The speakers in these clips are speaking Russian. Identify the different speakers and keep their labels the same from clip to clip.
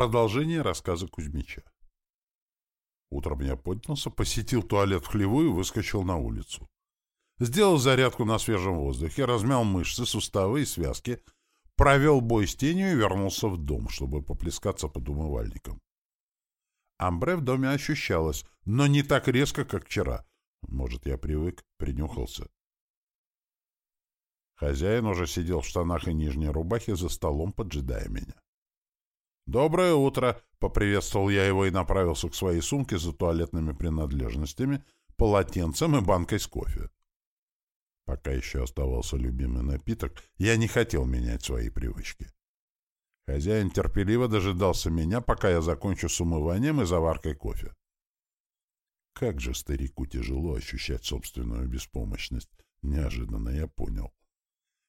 Speaker 1: Продолжение рассказа Кузьмича. Утром я поднялся, посетил туалет в хлеву и выскочил на улицу. Сделал зарядку на свежем воздухе, размял мышцы, суставы и связки, провел бой с тенью и вернулся в дом, чтобы поплескаться под умывальником. Амбре в доме ощущалось, но не так резко, как вчера. Может, я привык, принюхался. Хозяин уже сидел в штанах и нижней рубахе за столом, поджидая меня. «Доброе утро!» — поприветствовал я его и направился к своей сумке за туалетными принадлежностями, полотенцем и банкой с кофе. Пока еще оставался любимый напиток, я не хотел менять свои привычки. Хозяин терпеливо дожидался меня, пока я закончу с умыванием и заваркой кофе. Как же старику тяжело ощущать собственную беспомощность, неожиданно я понял.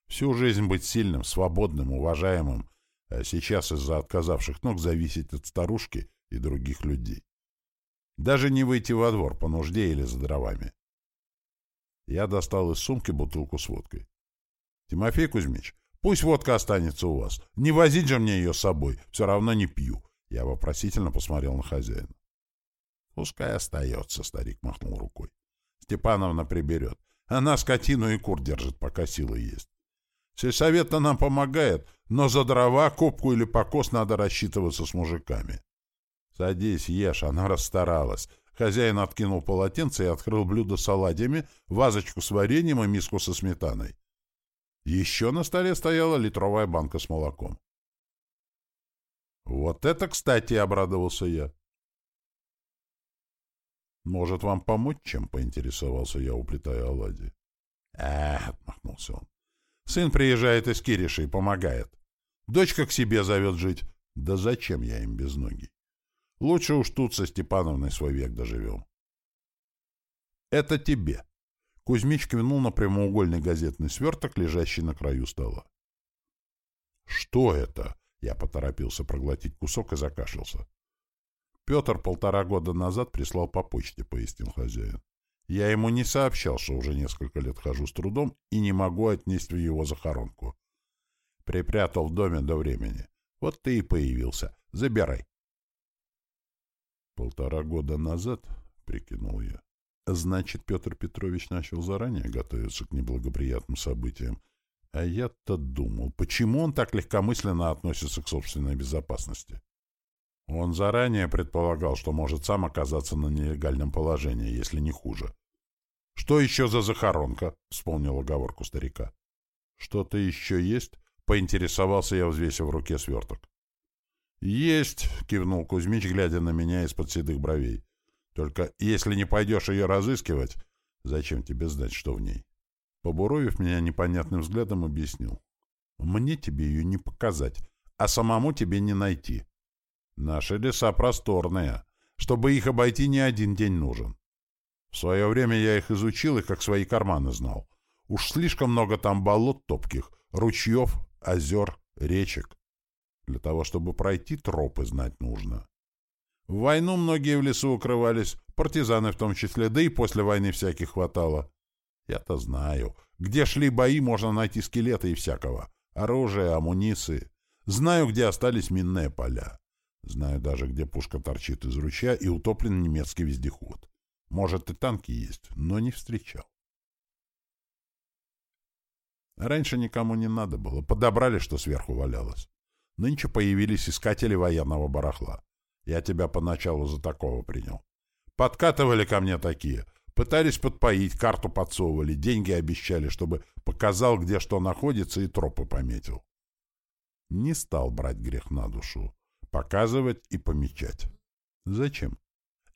Speaker 1: Всю жизнь быть сильным, свободным, уважаемым, а сейчас из-за отказавших ног зависеть от старушки и других людей. Даже не выйти во двор по нужде или за дровами. Я достал из сумки бутылку с водкой. «Тимофей Кузьмич, пусть водка останется у вас. Не возить же мне ее с собой, все равно не пью». Я вопросительно посмотрел на хозяина. «Пускай остается», — старик махнул рукой. «Степановна приберет. Она скотину и кур держит, пока силы есть. Сельсовет-то нам помогает, но за дрова, копку или покос надо рассчитываться с мужиками. Садись, ешь, она расстаралась. Хозяин откинул полотенце и открыл блюдо с оладьями, вазочку с вареньем и миску со сметаной. Еще на столе стояла литровая банка с молоком. «Вот это, кстати!» — обрадовался я. «Может, вам помочь чем?» — поинтересовался я, уплетая оладьи. «Эх!» — отмахнулся он. Сын приезжает из Кириши и помогает. Дочка к себе зовет жить. Да зачем я им без ноги? Лучше уж тут со Степановной свой век доживем. Это тебе. Кузьмич кивнул на прямоугольный газетный сверток, лежащий на краю стола. Что это? Я поторопился проглотить кусок и закашлялся. Петр полтора года назад прислал по почте, пояснил хозяин. Я ему не сообщал, что уже несколько лет хожу с трудом и не могу отнести в его захоронку. Припрятал в доме до времени. Вот ты и появился. Забирай. Полтора года назад, — прикинул я, — значит, Петр Петрович начал заранее готовиться к неблагоприятным событиям. А я-то думал, почему он так легкомысленно относится к собственной безопасности? Он заранее предполагал, что может сам оказаться на нелегальном положении, если не хуже. «Что еще за захоронка?» — вспомнил оговорку старика. «Что-то еще есть?» — поинтересовался я, взвесив в руке сверток. «Есть!» — кивнул Кузьмич, глядя на меня из-под седых бровей. «Только если не пойдешь ее разыскивать, зачем тебе знать, что в ней?» Побуровив меня непонятным взглядом, объяснил. «Мне тебе ее не показать, а самому тебе не найти. Наши леса просторные. Чтобы их обойти, не один день нужен. В свое время я их изучил и как свои карманы знал. Уж слишком много там болот топких, ручьев, озер, речек. Для того, чтобы пройти, тропы знать нужно. В войну многие в лесу укрывались, партизаны в том числе, да и после войны всяких хватало. Я-то знаю. Где шли бои, можно найти скелеты и всякого. Оружие, амуниции. Знаю, где остались минные поля. Знаю даже, где пушка торчит из ручья и утоплен немецкий вездеход. Может, и танки есть, но не встречал. Раньше никому не надо было. Подобрали, что сверху валялось. Нынче появились искатели военного барахла. Я тебя поначалу за такого принял. Подкатывали ко мне такие. Пытались подпоить, карту подсовывали, деньги обещали, чтобы показал, где что находится, и тропы пометил. Не стал брать грех на душу. Показывать и помечать. Зачем?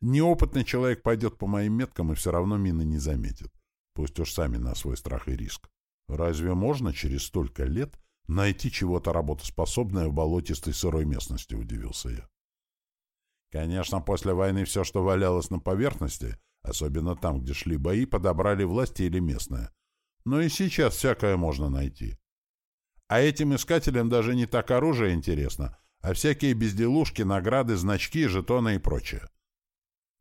Speaker 1: Неопытный человек пойдет по моим меткам и все равно мины не заметит. Пусть уж сами на свой страх и риск. Разве можно через столько лет найти чего-то работоспособное в болотистой сырой местности, удивился я. Конечно, после войны все, что валялось на поверхности, особенно там, где шли бои, подобрали власти или местные. Но и сейчас всякое можно найти. А этим искателям даже не так оружие интересно, а всякие безделушки, награды, значки, жетоны и прочее.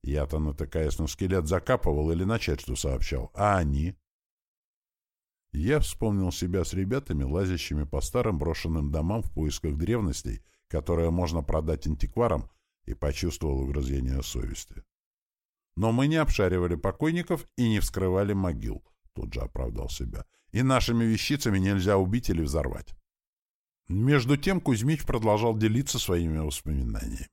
Speaker 1: Я-то, натыкаясь на скелет, закапывал или начальству сообщал. А они? Я вспомнил себя с ребятами, лазящими по старым брошенным домам в поисках древностей, которое можно продать антикварам, и почувствовал угрызение совести. Но мы не обшаривали покойников и не вскрывали могил, тут же оправдал себя. И нашими вещицами нельзя убить или взорвать. Между тем Кузьмич продолжал делиться своими воспоминаниями.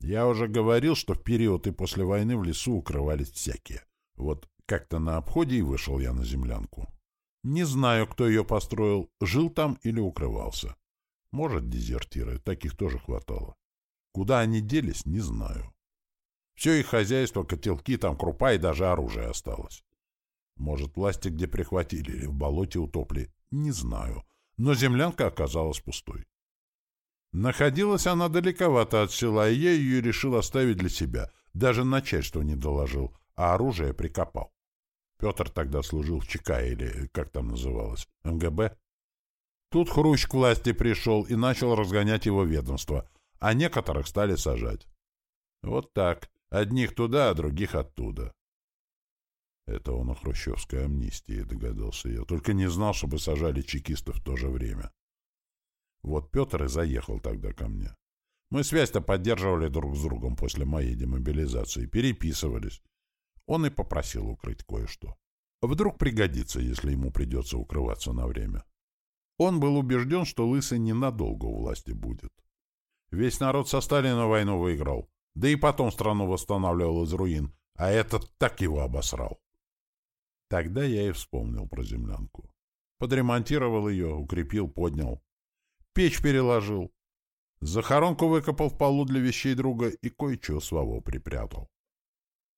Speaker 1: Я уже говорил, что в период и после войны в лесу укрывались всякие. Вот как-то на обходе и вышел я на землянку. Не знаю, кто ее построил, жил там или укрывался. Может, дезертиры, таких тоже хватало. Куда они делись, не знаю. Все их хозяйство, котелки, там крупа и даже оружие осталось. Может, власти где прихватили или в болоте утопли, не знаю. Но землянка оказалась пустой. Находилась она далековато от села, и я ее решил оставить для себя. Даже начальство не доложил, а оружие прикопал. Петр тогда служил в ЧК, или как там называлось, МГБ. Тут Хрущ к власти пришел и начал разгонять его ведомство, а некоторых стали сажать. Вот так. Одних туда, а других оттуда. Это он о хрущевской амнистии, догадался я. Только не знал, чтобы сажали чекистов в то же время. Вот Петр и заехал тогда ко мне. Мы связь-то поддерживали друг с другом после моей демобилизации, переписывались. Он и попросил укрыть кое-что. Вдруг пригодится, если ему придется укрываться на время. Он был убежден, что Лысый ненадолго у власти будет. Весь народ со Сталина войну выиграл, да и потом страну восстанавливал из руин, а этот так его обосрал. Тогда я и вспомнил про землянку. Подремонтировал ее, укрепил, поднял. Печь переложил. Захоронку выкопал в полу для вещей друга и кое-что своего припрятал.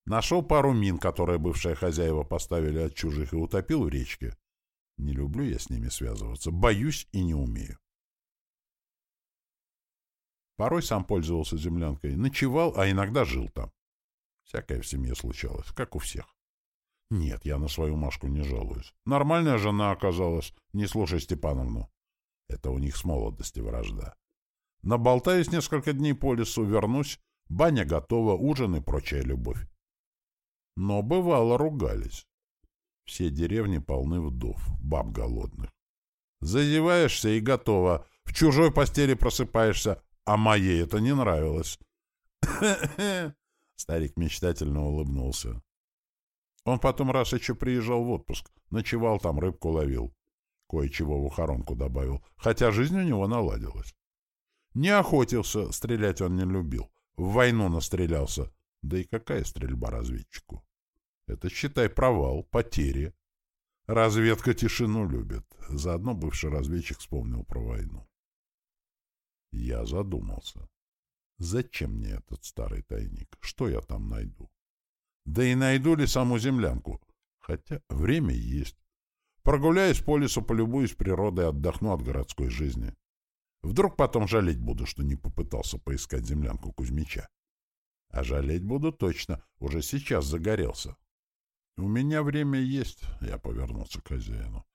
Speaker 1: Нашел пару мин, которые бывшие хозяева поставили от чужих, и утопил в речке. Не люблю я с ними связываться, боюсь и не умею. Порой сам пользовался землянкой, ночевал, а иногда жил там. Всякое в семье случалось, как у всех. Нет, я на свою Машку не жалуюсь. Нормальная жена оказалась, не слушай Степановну. Это у них с молодости вражда. Наболтаюсь несколько дней по лесу, вернусь, баня готова, ужин и прочая любовь. Но бывало ругались. Все деревни полны вдов, баб голодных. Зазеваешься и готово. В чужой постели просыпаешься, а моей это не нравилось. Старик мечтательно улыбнулся. Он потом раз еще приезжал в отпуск, ночевал там, рыбку ловил. Кое-чего в ухоронку добавил, хотя жизнь у него наладилась. Не охотился, стрелять он не любил. В войну настрелялся. Да и какая стрельба разведчику? Это, считай, провал, потери. Разведка тишину любит. Заодно бывший разведчик вспомнил про войну. Я задумался. Зачем мне этот старый тайник? Что я там найду? Да и найду ли саму землянку? Хотя время есть. Прогуляюсь по лесу, полюбуюсь природой, отдохну от городской жизни. Вдруг потом жалеть буду, что не попытался поискать землянку Кузьмича. А жалеть буду точно, уже сейчас загорелся. У меня время есть, я повернулся к хозяину.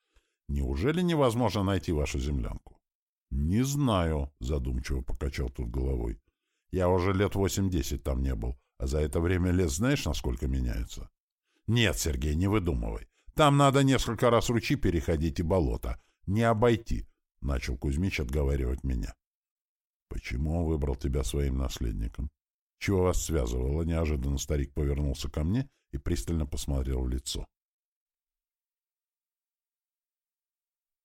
Speaker 1: Неужели невозможно найти вашу землянку? Не знаю, задумчиво покачал тут головой. Я уже лет восемь-десять там не был, а за это время лес знаешь, насколько меняется? Нет, Сергей, не выдумывай. Там надо несколько раз ручи переходить и болото. Не обойти, — начал Кузьмич отговаривать меня. Почему он выбрал тебя своим наследником? Чего вас связывало? Неожиданно старик повернулся ко мне и пристально посмотрел в лицо.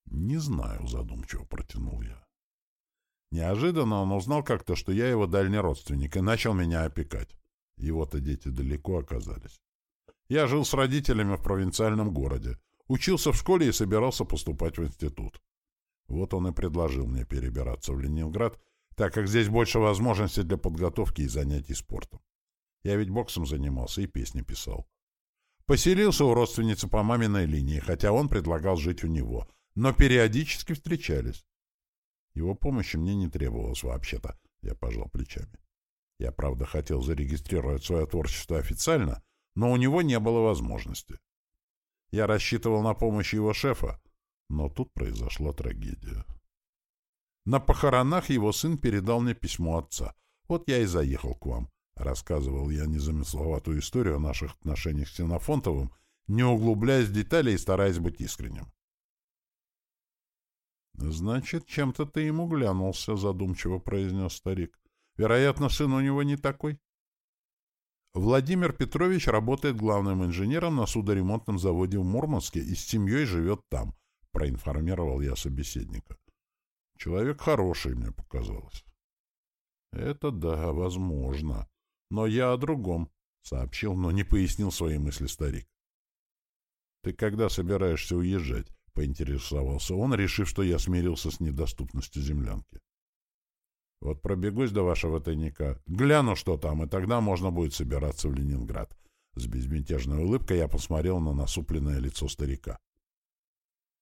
Speaker 1: «Не знаю», — задумчиво протянул я. Неожиданно он узнал как-то, что я его дальний родственник, и начал меня опекать. Его-то дети далеко оказались. Я жил с родителями в провинциальном городе, учился в школе и собирался поступать в институт. Вот он и предложил мне перебираться в Ленинград, так как здесь больше возможностей для подготовки и занятий спортом. Я ведь боксом занимался и песни писал. Поселился у родственницы по маминой линии, хотя он предлагал жить у него, но периодически встречались. Его помощи мне не требовалось вообще-то, я пожал плечами. Я, правда, хотел зарегистрировать свое творчество официально, но у него не было возможности. Я рассчитывал на помощь его шефа, но тут произошла трагедия. На похоронах его сын передал мне письмо отца. Вот я и заехал к вам. Рассказывал я незамысловатую историю о наших отношениях с Синофонтовым, не углубляясь в детали и стараясь быть искренним. Значит, чем-то ты ему глянулся, задумчиво произнес старик. Вероятно, сын у него не такой. Владимир Петрович работает главным инженером на судоремонтном заводе в Мурманске и с семьей живет там, проинформировал я собеседника. Человек хороший, мне показалось. Это да, возможно. Но я о другом, сообщил, но не пояснил свои мысли старик. Ты когда собираешься уезжать? поинтересовался он, решив, что я смирился с недоступностью землянки. Вот пробегусь до вашего тайника, гляну, что там, и тогда можно будет собираться в Ленинград. С безмятежной улыбкой я посмотрел на насупленное лицо старика.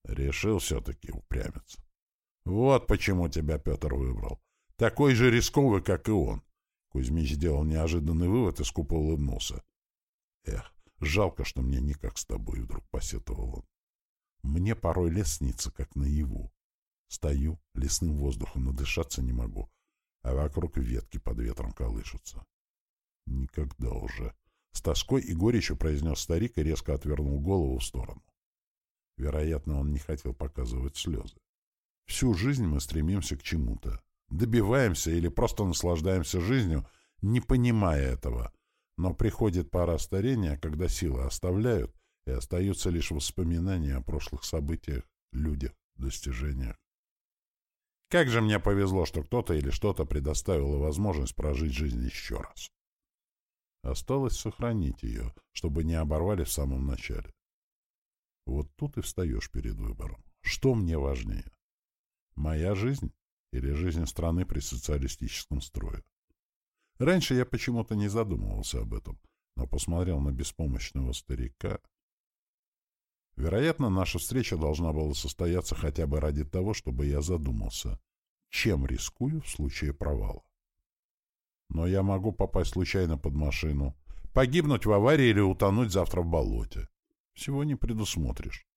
Speaker 1: Решил все-таки упрямец. Вот почему тебя Петр выбрал. Такой же рисковый, как и он. Кузьмич сделал неожиданный вывод и скупо улыбнулся. Эх, жалко, что мне никак с тобой, вдруг посетовал он. Мне порой лес снится, как наяву. Стою, лесным воздухом надышаться не могу, а вокруг ветки под ветром колышутся. Никогда уже. С тоской и горечью произнес старик и резко отвернул голову в сторону. Вероятно, он не хотел показывать слезы. Всю жизнь мы стремимся к чему-то. Добиваемся или просто наслаждаемся жизнью, не понимая этого. Но приходит пора старения, когда силы оставляют, и остаются лишь воспоминания о прошлых событиях, людях, достижениях. Как же мне повезло, что кто-то или что-то предоставило возможность прожить жизнь еще раз. Осталось сохранить ее, чтобы не оборвали в самом начале. Вот тут и встаешь перед выбором. Что мне важнее? Моя жизнь или жизнь страны при социалистическом строе? Раньше я почему-то не задумывался об этом, но посмотрел на беспомощного старика. Вероятно, наша встреча должна была состояться хотя бы ради того, чтобы я задумался, чем рискую в случае провала. Но я могу попасть случайно под машину, погибнуть в аварии или утонуть завтра в болоте. Всего не предусмотришь.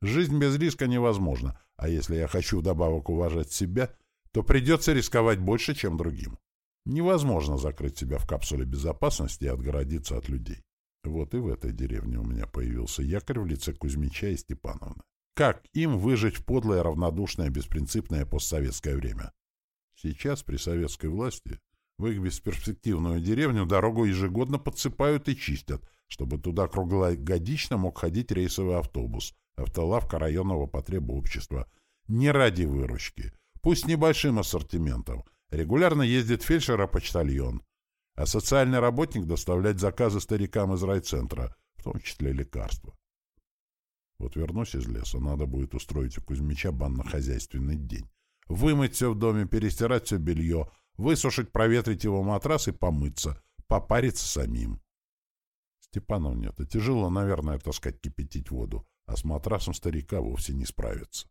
Speaker 1: Жизнь без риска невозможна, а если я хочу вдобавок уважать себя, то придется рисковать больше, чем другим. Невозможно закрыть себя в капсуле безопасности и отгородиться от людей. Вот и в этой деревне у меня появился якорь в лице Кузьмича и Степановны. Как им выжить в подлое, равнодушное, беспринципное постсоветское время? Сейчас, при советской власти, в их бесперспективную деревню дорогу ежегодно подсыпают и чистят, чтобы туда круглогодично мог ходить рейсовый автобус, автолавка районного потреба общества. Не ради выручки, пусть небольшим ассортиментом. Регулярно ездит фельдшер-почтальон, а социальный работник доставлять заказы старикам из райцентра, в том числе лекарства. Вот вернусь из леса, надо будет устроить у Кузьмича банно-хозяйственный день. Вымыть все в доме, перестирать все белье, высушить, проветрить его матрас и помыться, попариться самим. Степановне это тяжело, наверное, таскать кипятить воду, а с матрасом старика вовсе не справится.